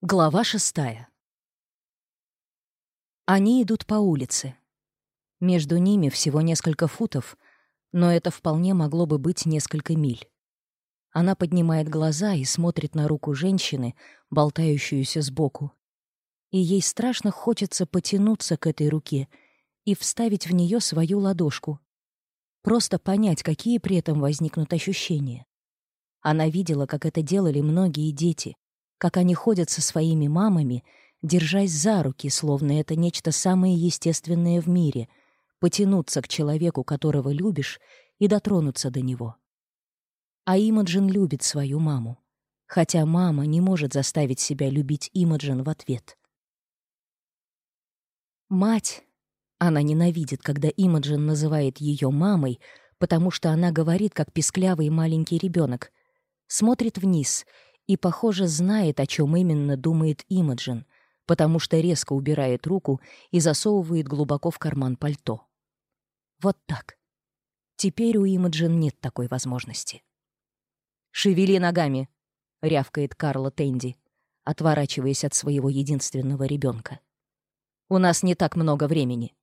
Глава шестая. Они идут по улице. Между ними всего несколько футов, но это вполне могло бы быть несколько миль. Она поднимает глаза и смотрит на руку женщины, болтающуюся сбоку. И ей страшно хочется потянуться к этой руке и вставить в нее свою ладошку. Просто понять, какие при этом возникнут ощущения. Она видела, как это делали многие дети — как они ходят со своими мамами, держась за руки, словно это нечто самое естественное в мире, потянуться к человеку, которого любишь, и дотронуться до него. А Имаджин любит свою маму, хотя мама не может заставить себя любить Имаджин в ответ. Мать. Она ненавидит, когда Имаджин называет ее мамой, потому что она говорит, как писклявый маленький ребенок, смотрит вниз — и, похоже, знает, о чем именно думает Имаджин, потому что резко убирает руку и засовывает глубоко в карман пальто. Вот так. Теперь у Имаджин нет такой возможности. «Шевели ногами!» — рявкает Карла Тенди, отворачиваясь от своего единственного ребенка. «У нас не так много времени».